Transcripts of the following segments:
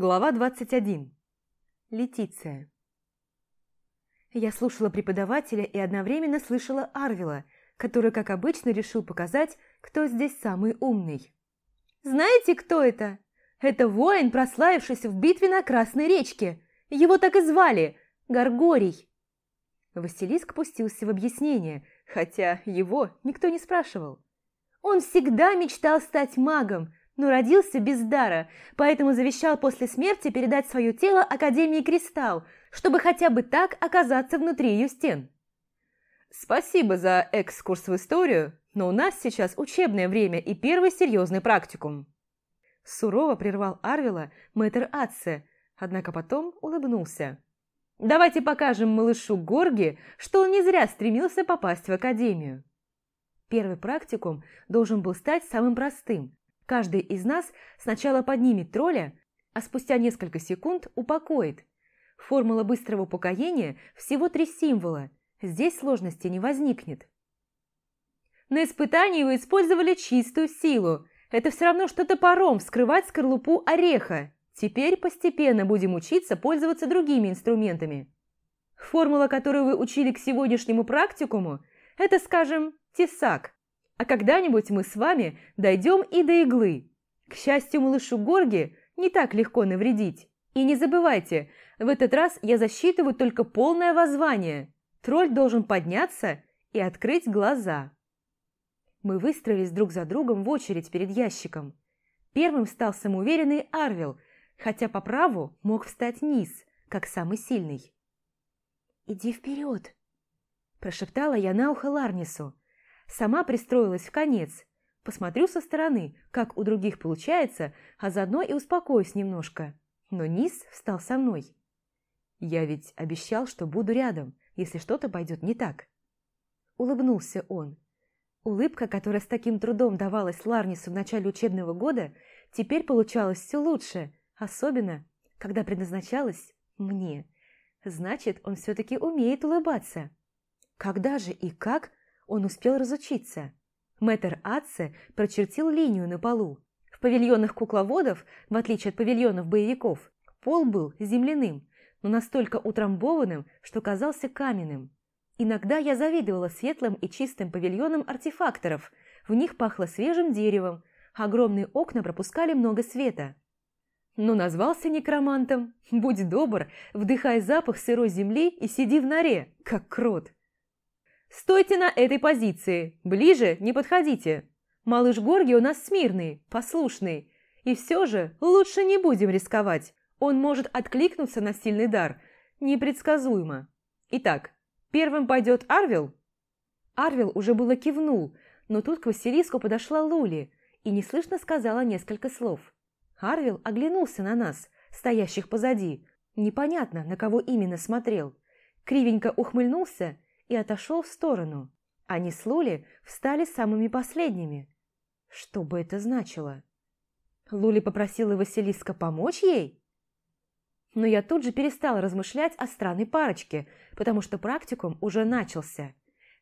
Глава 21. Летиция. Я слушала преподавателя и одновременно слышала Арвила, который, как обычно, решил показать, кто здесь самый умный. «Знаете, кто это? Это воин, прославившийся в битве на Красной речке. Его так и звали – Гаргорий». Василиск пустился в объяснение, хотя его никто не спрашивал. Он всегда мечтал стать магом, но родился без дара, поэтому завещал после смерти передать свое тело Академии Кристалл, чтобы хотя бы так оказаться внутри ее стен. Спасибо за экскурс в историю, но у нас сейчас учебное время и первый серьезный практикум. Сурово прервал Арвила мэтр Атце, однако потом улыбнулся. Давайте покажем малышу Горги, что он не зря стремился попасть в академию. Первый практикум должен был стать самым простым – Каждый из нас сначала поднимет тролля, а спустя несколько секунд упокоит. Формула быстрого упокоения – всего три символа. Здесь сложности не возникнет. На испытании вы использовали чистую силу. Это все равно, что топором вскрывать скорлупу ореха. Теперь постепенно будем учиться пользоваться другими инструментами. Формула, которую вы учили к сегодняшнему практикуму, это, скажем, тесак. А когда-нибудь мы с вами дойдем и до иглы. К счастью, малышу Горги не так легко навредить. И не забывайте, в этот раз я засчитываю только полное воззвание. Тролль должен подняться и открыть глаза. Мы выстроились друг за другом в очередь перед ящиком. Первым стал самоуверенный Арвил, хотя по праву мог встать низ, как самый сильный. «Иди вперед!» – прошептала я на ухо Ларнису. Сама пристроилась в конец. Посмотрю со стороны, как у других получается, а заодно и успокоюсь немножко. Но Низ встал со мной. Я ведь обещал, что буду рядом, если что-то пойдет не так. Улыбнулся он. Улыбка, которая с таким трудом давалась Ларнису в начале учебного года, теперь получалась все лучше, особенно, когда предназначалась мне. Значит, он все-таки умеет улыбаться. Когда же и как он успел разучиться. Мэтр Атце прочертил линию на полу. В павильонах кукловодов, в отличие от павильонов боевиков, пол был земляным, но настолько утрамбованным, что казался каменным. Иногда я завидовала светлым и чистым павильонам артефакторов. В них пахло свежим деревом, огромные окна пропускали много света. Но назвался некромантом. Будь добр, вдыхай запах сырой земли и сиди в норе, как крот. «Стойте на этой позиции! Ближе не подходите! Малыш Горги у нас смирный, послушный. И все же лучше не будем рисковать. Он может откликнуться на сильный дар. Непредсказуемо. Итак, первым пойдет Арвил?» Арвил уже было кивнул, но тут к Василиску подошла Лули и неслышно сказала несколько слов. Арвил оглянулся на нас, стоящих позади. Непонятно, на кого именно смотрел. Кривенько ухмыльнулся и отошел в сторону. Они с Лули встали самыми последними. Что бы это значило? Лули попросила Василиска помочь ей? Но я тут же перестала размышлять о странной парочке, потому что практикум уже начался.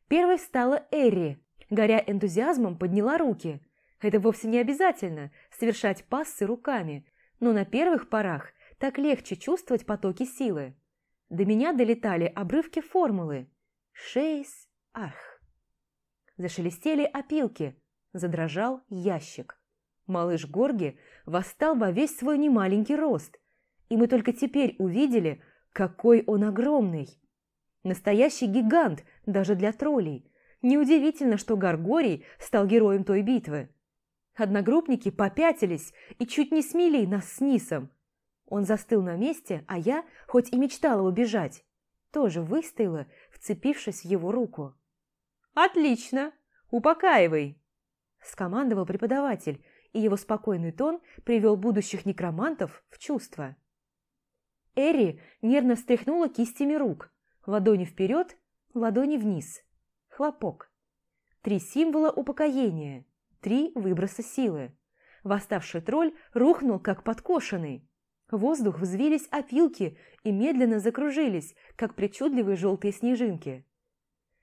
Первой встала Эри, горя энтузиазмом, подняла руки. Это вовсе не обязательно – совершать пассы руками, но на первых порах так легче чувствовать потоки силы. До меня долетали обрывки формулы. Шейс, ах! Зашелестели опилки, задрожал ящик. Малыш Горги восстал во весь свой немаленький рост, и мы только теперь увидели, какой он огромный. Настоящий гигант даже для троллей. Неудивительно, что Гаргорий стал героем той битвы. Одногруппники попятились и чуть не смели нас с Нисом. Он застыл на месте, а я, хоть и мечтала убежать, тоже выстояла, вцепившись в его руку. «Отлично! Упокаивай!» – скомандовал преподаватель, и его спокойный тон привел будущих некромантов в чувство. Эри нервно встряхнула кистями рук, ладони вперед, ладони вниз. Хлопок. Три символа упокоения, три выброса силы. Восставший тролль рухнул, как подкошенный. Воздух взвились опилки и медленно закружились, как причудливые желтые снежинки.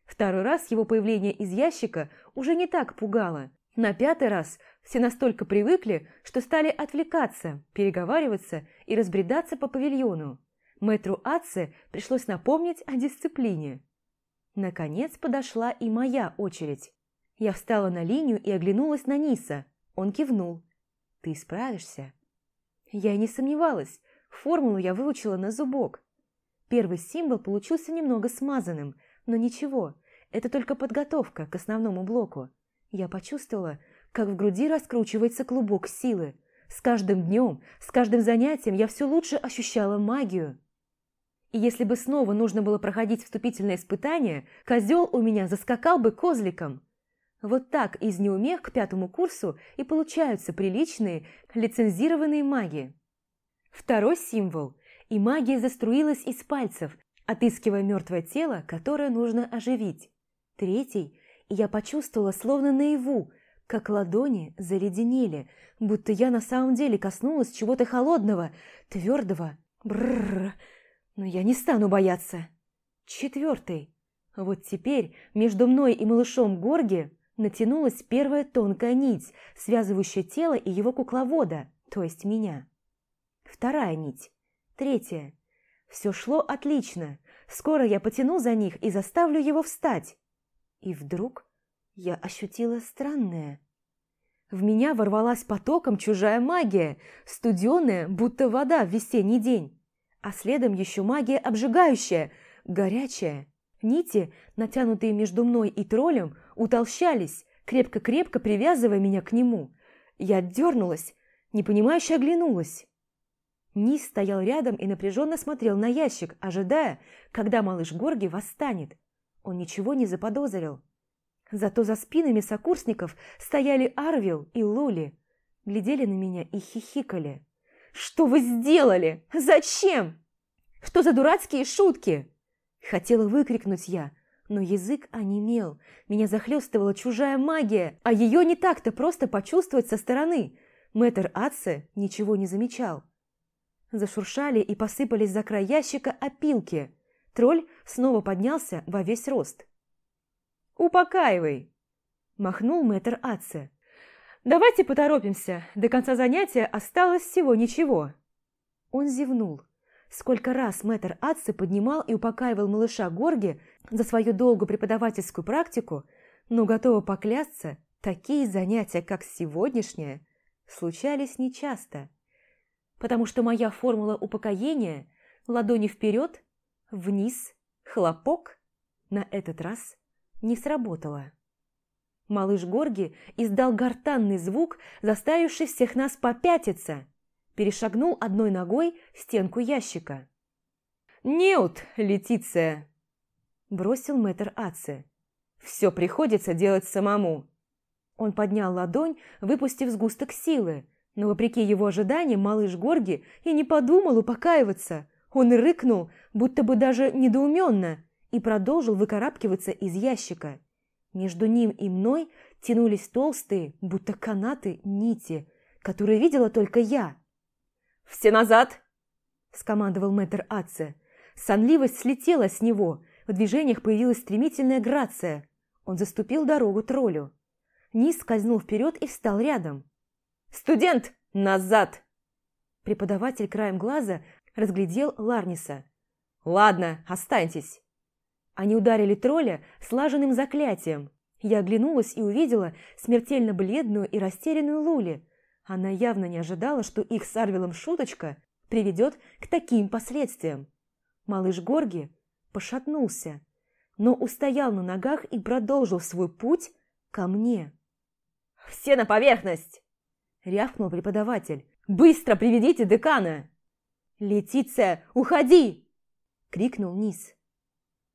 Второй раз его появление из ящика уже не так пугало, На пятый раз все настолько привыкли, что стали отвлекаться, переговариваться и разбредаться по павильону. Мэтру Атце пришлось напомнить о дисциплине. Наконец подошла и моя очередь. Я встала на линию и оглянулась на Ниса. Он кивнул. «Ты справишься?» Я и не сомневалась. Формулу я выучила на зубок. Первый символ получился немного смазанным, но ничего, это только подготовка к основному блоку. Я почувствовала, как в груди раскручивается клубок силы. С каждым днем, с каждым занятием я все лучше ощущала магию. И если бы снова нужно было проходить вступительное испытание, козел у меня заскакал бы козликом. Вот так из неумех к пятому курсу и получаются приличные лицензированные маги. Второй символ, и магия заструилась из пальцев, отыскивая мертвое тело, которое нужно оживить. Третий, и я почувствовала словно наяву, как ладони заледенели, будто я на самом деле коснулась чего-то холодного, твердого. Бррр, но я не стану бояться. Четвертый. Вот теперь между мной и малышом Горги натянулась первая тонкая нить, связывающая тело и его кукловода, то есть меня. Вторая нить. Третья. Все шло отлично. Скоро я потяну за них и заставлю его встать. И вдруг я ощутила странное. В меня ворвалась потоком чужая магия, студеная, будто вода в весенний день. А следом еще магия обжигающая, горячая. Нити, натянутые между мной и троллем, утолщались, крепко-крепко привязывая меня к нему. Я дернулась, непонимающе оглянулась. Низ стоял рядом и напряженно смотрел на ящик, ожидая, когда малыш Горги восстанет. Он ничего не заподозрил. Зато за спинами сокурсников стояли Арвил и Лули, глядели на меня и хихикали. «Что вы сделали? Зачем? Что за дурацкие шутки?» Хотела выкрикнуть я, но язык онемел. Меня захлестывала чужая магия, а ее не так-то просто почувствовать со стороны. Мэтр Атце ничего не замечал. Зашуршали и посыпались за край ящика опилки. Тролль снова поднялся во весь рост. «Упокаивай!» – махнул мэтр Атце. «Давайте поторопимся, до конца занятия осталось всего ничего». Он зевнул. Сколько раз мэтр Атце поднимал и упокаивал малыша Горги за свою долгую преподавательскую практику, но готова поклясться, такие занятия, как сегодняшнее, случались нечасто. Потому что моя формула упокоения – ладони вперед, вниз, хлопок – на этот раз не сработало. Малыш Горги издал гортанный звук, заставивший всех нас попятиться, перешагнул одной ногой стенку ящика. «Неут, Летиция!» – бросил мэтр Аце. «Все приходится делать самому». Он поднял ладонь, выпустив сгусток силы, но, вопреки его ожиданиям, малыш Горги и не подумал упокаиваться. Он рыкнул, будто бы даже недоуменно, и продолжил выкарабкиваться из ящика. Между ним и мной тянулись толстые, будто канаты, нити, которые видела только я. «Все назад!» – скомандовал мэтр Атце. Сонливость слетела с него, в движениях появилась стремительная грация. Он заступил дорогу троллю. Низ скользнул вперед и встал рядом. «Студент, назад!» Преподаватель краем глаза разглядел Ларниса. «Ладно, останьтесь. Они ударили тролля слаженным заклятием. Я оглянулась и увидела смертельно бледную и растерянную Лули. Она явно не ожидала, что их с Арвилом шуточка приведет к таким последствиям. Малыш Горги пошатнулся, но устоял на ногах и продолжил свой путь ко мне. «Все на поверхность!» – рявкнул преподаватель. «Быстро приведите декана!» «Летиция, уходи!» – крикнул Низ.